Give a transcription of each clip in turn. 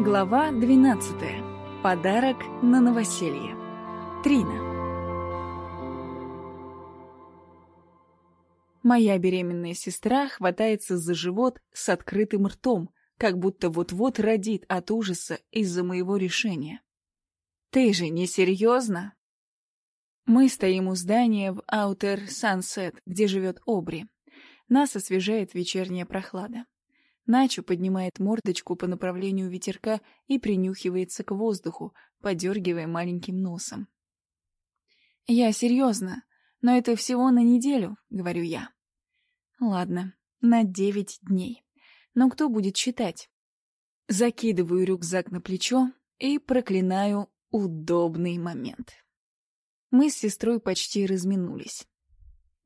Глава 12. Подарок на новоселье. Трина. Моя беременная сестра хватается за живот с открытым ртом, как будто вот-вот родит от ужаса из-за моего решения. «Ты же не серьезно?» Мы стоим у здания в Аутер Сансет, где живет Обри. Нас освежает вечерняя прохлада. Начо поднимает мордочку по направлению ветерка и принюхивается к воздуху, подергивая маленьким носом. «Я серьезно, но это всего на неделю», — говорю я. «Ладно, на девять дней. Но кто будет считать?» Закидываю рюкзак на плечо и проклинаю удобный момент. Мы с сестрой почти разминулись.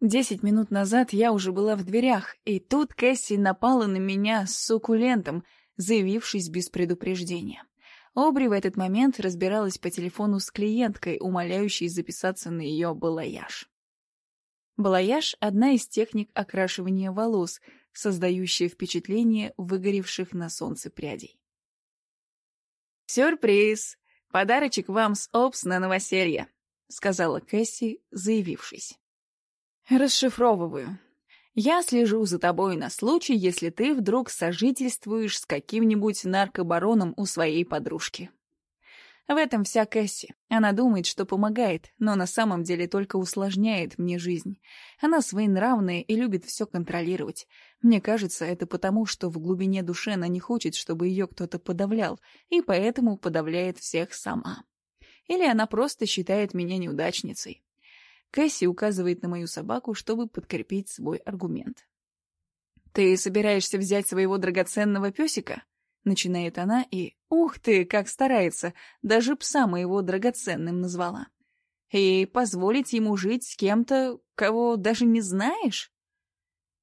Десять минут назад я уже была в дверях, и тут Кэсси напала на меня с суккулентом, заявившись без предупреждения. Обри в этот момент разбиралась по телефону с клиенткой, умоляющей записаться на ее балаяж. Балаяж — одна из техник окрашивания волос, создающая впечатление выгоревших на солнце прядей. «Сюрприз! Подарочек вам с Опс на новоселье!» — сказала Кэсси, заявившись. Расшифровываю. Я слежу за тобой на случай, если ты вдруг сожительствуешь с каким-нибудь наркобароном у своей подружки. В этом вся Кэсси. Она думает, что помогает, но на самом деле только усложняет мне жизнь. Она своенравная и любит все контролировать. Мне кажется, это потому, что в глубине души она не хочет, чтобы ее кто-то подавлял, и поэтому подавляет всех сама. Или она просто считает меня неудачницей. Кэсси указывает на мою собаку, чтобы подкрепить свой аргумент. «Ты собираешься взять своего драгоценного песика?» Начинает она и... Ух ты, как старается! Даже пса моего драгоценным назвала. И позволить ему жить с кем-то, кого даже не знаешь?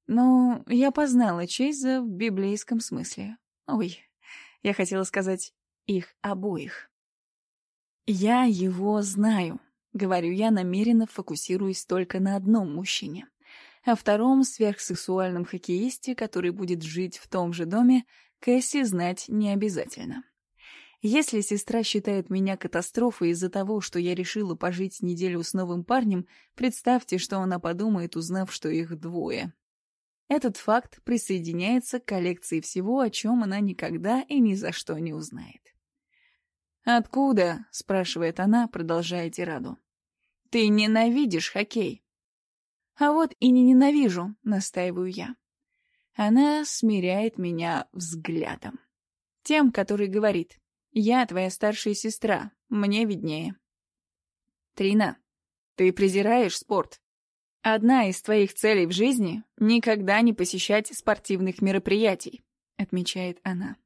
Ну, я познала Чейза в библейском смысле. Ой, я хотела сказать их обоих. Я его знаю. Говорю я, намеренно фокусируясь только на одном мужчине. О втором сверхсексуальном хоккеисте, который будет жить в том же доме, Кэсси знать не обязательно. Если сестра считает меня катастрофой из-за того, что я решила пожить неделю с новым парнем, представьте, что она подумает, узнав, что их двое. Этот факт присоединяется к коллекции всего, о чем она никогда и ни за что не узнает. «Откуда?» — спрашивает она, продолжая тираду. Ты ненавидишь хоккей. А вот и не ненавижу, настаиваю я. Она смиряет меня взглядом. Тем, который говорит, я твоя старшая сестра, мне виднее. Трина, ты презираешь спорт. Одна из твоих целей в жизни — никогда не посещать спортивных мероприятий, отмечает она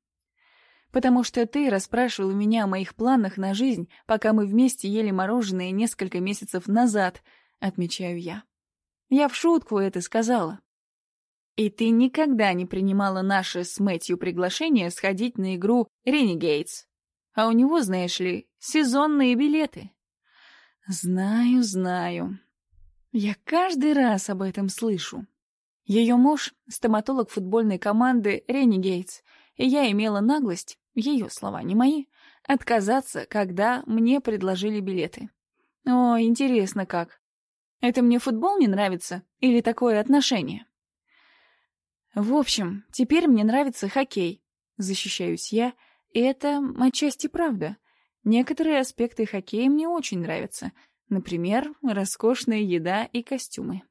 потому что ты расспрашивал меня о моих планах на жизнь, пока мы вместе ели мороженое несколько месяцев назад, отмечаю я. Я в шутку это сказала. И ты никогда не принимала наше с Мэтью приглашение сходить на игру Ренегейтс. А у него, знаешь ли, сезонные билеты. Знаю, знаю. Я каждый раз об этом слышу. Ее муж — стоматолог футбольной команды Ренегейтс, и я имела наглость ее слова, не мои, отказаться, когда мне предложили билеты. О, интересно как. Это мне футбол не нравится или такое отношение? В общем, теперь мне нравится хоккей. Защищаюсь я, и это отчасти правда. Некоторые аспекты хоккея мне очень нравятся. Например, роскошная еда и костюмы.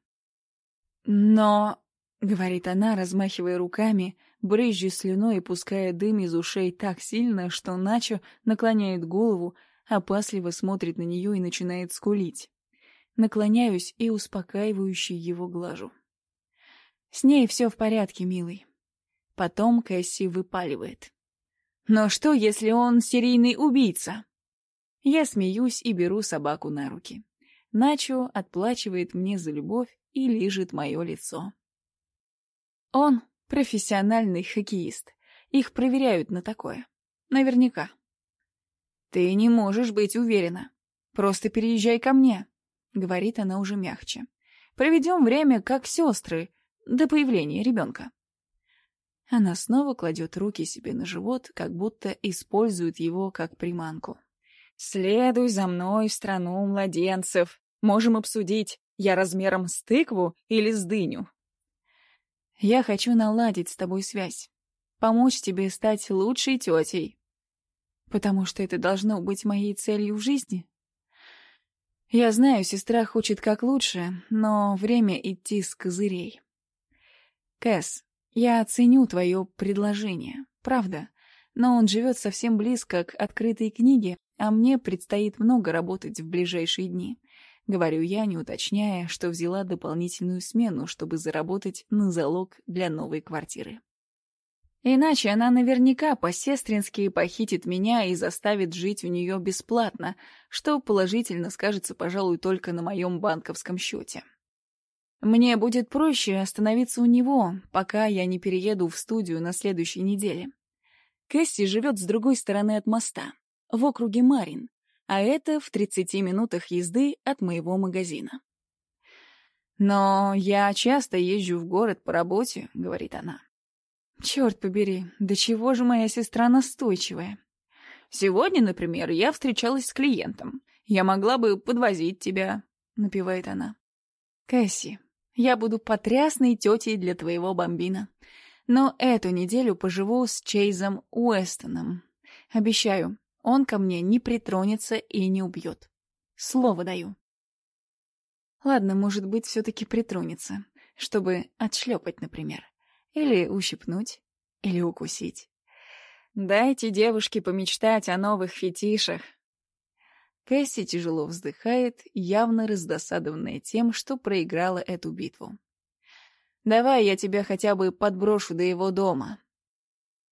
Но, — говорит она, размахивая руками, — брызжа слюной и пуская дым из ушей так сильно, что Начо наклоняет голову, опасливо смотрит на нее и начинает скулить. Наклоняюсь и успокаивающе его глажу. С ней все в порядке, милый. Потом Кэсси выпаливает. Но что, если он серийный убийца? Я смеюсь и беру собаку на руки. Начо отплачивает мне за любовь и лижет мое лицо. Он Профессиональный хоккеист. Их проверяют на такое. Наверняка. Ты не можешь быть уверена. Просто переезжай ко мне, — говорит она уже мягче. Проведем время как сестры до появления ребенка. Она снова кладет руки себе на живот, как будто использует его как приманку. «Следуй за мной в страну младенцев. Можем обсудить, я размером с тыкву или с дыню». «Я хочу наладить с тобой связь, помочь тебе стать лучшей тетей». «Потому что это должно быть моей целью в жизни?» «Я знаю, сестра хочет как лучше, но время идти с козырей». «Кэс, я ценю твое предложение, правда, но он живет совсем близко к открытой книге, а мне предстоит много работать в ближайшие дни. Говорю я, не уточняя, что взяла дополнительную смену, чтобы заработать на залог для новой квартиры. Иначе она наверняка по-сестрински похитит меня и заставит жить у нее бесплатно, что положительно скажется, пожалуй, только на моем банковском счете. Мне будет проще остановиться у него, пока я не перееду в студию на следующей неделе. Кэсси живет с другой стороны от моста, в округе Марин, а это в 30 минутах езды от моего магазина. «Но я часто езжу в город по работе», — говорит она. «Черт побери, до чего же моя сестра настойчивая?» «Сегодня, например, я встречалась с клиентом. Я могла бы подвозить тебя», — напевает она. «Кэсси, я буду потрясной тетей для твоего бомбина. Но эту неделю поживу с Чейзом Уэстоном. Обещаю, он ко мне не притронется и не убьет. Слово даю. Ладно, может быть, все-таки притронется, чтобы отшлепать, например. Или ущипнуть, или укусить. Дайте девушке помечтать о новых фетишах, Кэсси тяжело вздыхает, явно раздосадованная тем, что проиграла эту битву. «Давай я тебя хотя бы подброшу до его дома».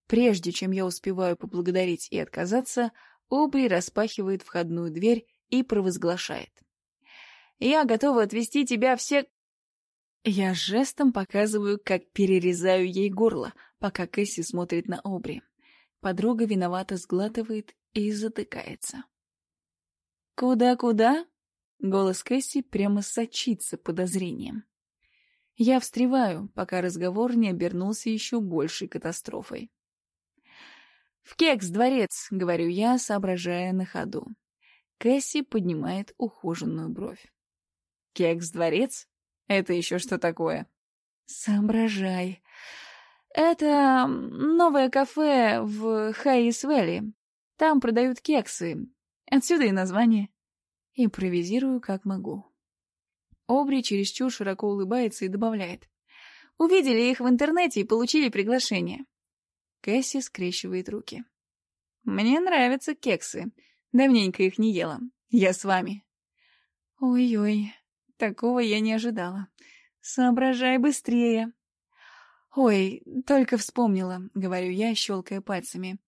Прежде чем я успеваю поблагодарить и отказаться, Обри распахивает входную дверь и провозглашает. «Я готова отвезти тебя все...» Я жестом показываю, как перерезаю ей горло, пока Кэсси смотрит на Обри. Подруга виновато сглатывает и затыкается. «Куда-куда?» Голос Кэсси прямо сочится подозрением. Я встреваю, пока разговор не обернулся еще большей катастрофой. «В кекс-дворец», — говорю я, соображая на ходу. Кэсси поднимает ухоженную бровь. «Кекс-дворец? Это еще что такое?» «Соображай. Это новое кафе в Хайисвелли. Там продают кексы, Отсюда и название. Импровизирую, как могу. Обри чересчур широко улыбается и добавляет. Увидели их в интернете и получили приглашение. Кэсси скрещивает руки. Мне нравятся кексы. Давненько их не ела. Я с вами. Ой-ой, такого я не ожидала. Соображай быстрее. Ой, только вспомнила, говорю я, щелкая пальцами.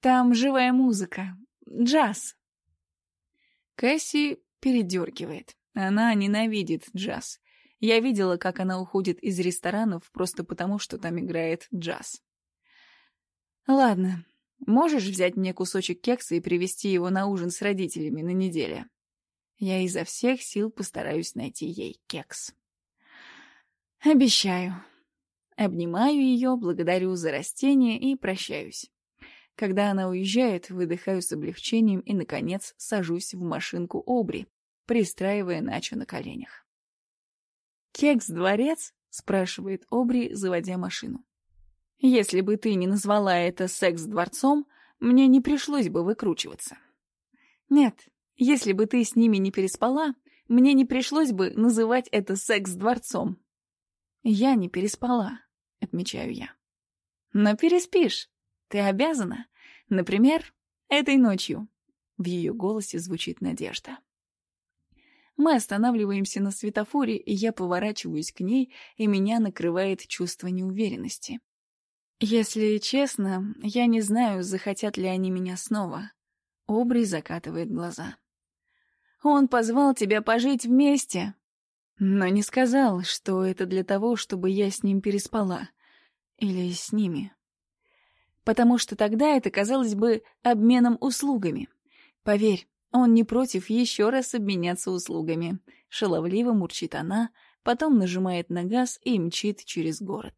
Там живая музыка, джаз. Кэсси передергивает. Она ненавидит джаз. Я видела, как она уходит из ресторанов просто потому, что там играет джаз. Ладно, можешь взять мне кусочек кекса и привезти его на ужин с родителями на неделе? Я изо всех сил постараюсь найти ей кекс. Обещаю. Обнимаю ее, благодарю за растение и прощаюсь. Когда она уезжает, выдыхаю с облегчением и, наконец, сажусь в машинку Обри, пристраивая Начо на коленях. «Кекс-дворец?» — спрашивает Обри, заводя машину. «Если бы ты не назвала это секс-дворцом, мне не пришлось бы выкручиваться». «Нет, если бы ты с ними не переспала, мне не пришлось бы называть это секс-дворцом». «Я не переспала», — отмечаю я. «Но переспишь. Ты обязана. Например, этой ночью. В ее голосе звучит надежда. Мы останавливаемся на светофоре, и я поворачиваюсь к ней, и меня накрывает чувство неуверенности. Если честно, я не знаю, захотят ли они меня снова. Обри закатывает глаза. Он позвал тебя пожить вместе, но не сказал, что это для того, чтобы я с ним переспала. Или с ними потому что тогда это казалось бы обменом услугами. Поверь, он не против еще раз обменяться услугами. Шаловливо мурчит она, потом нажимает на газ и мчит через город.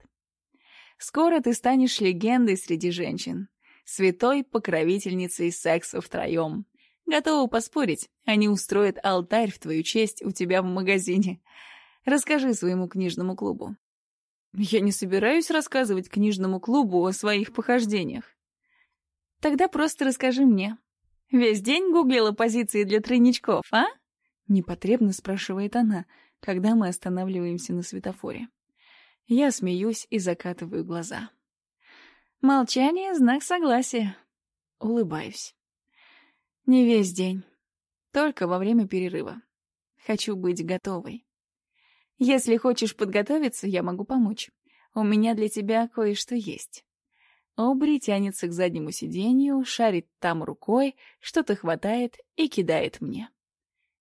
Скоро ты станешь легендой среди женщин. Святой покровительницей секса втроем. Готова поспорить, они устроят алтарь в твою честь у тебя в магазине. Расскажи своему книжному клубу. Я не собираюсь рассказывать книжному клубу о своих похождениях. Тогда просто расскажи мне. Весь день гуглила позиции для тройничков, а? Непотребно спрашивает она, когда мы останавливаемся на светофоре. Я смеюсь и закатываю глаза. Молчание — знак согласия. Улыбаюсь. Не весь день. Только во время перерыва. Хочу быть готовой. Если хочешь подготовиться, я могу помочь. У меня для тебя кое-что есть. Обри тянется к заднему сиденью, шарит там рукой, что-то хватает и кидает мне.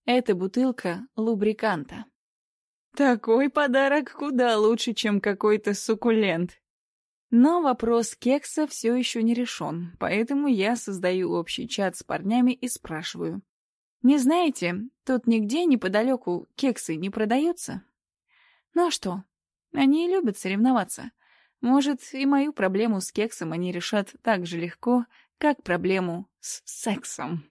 Это бутылка лубриканта. Такой подарок куда лучше, чем какой-то суккулент. Но вопрос кекса все еще не решен, поэтому я создаю общий чат с парнями и спрашиваю. «Не знаете, тут нигде неподалеку кексы не продаются?» «Ну а что? Они любят соревноваться. Может, и мою проблему с кексом они решат так же легко, как проблему с сексом».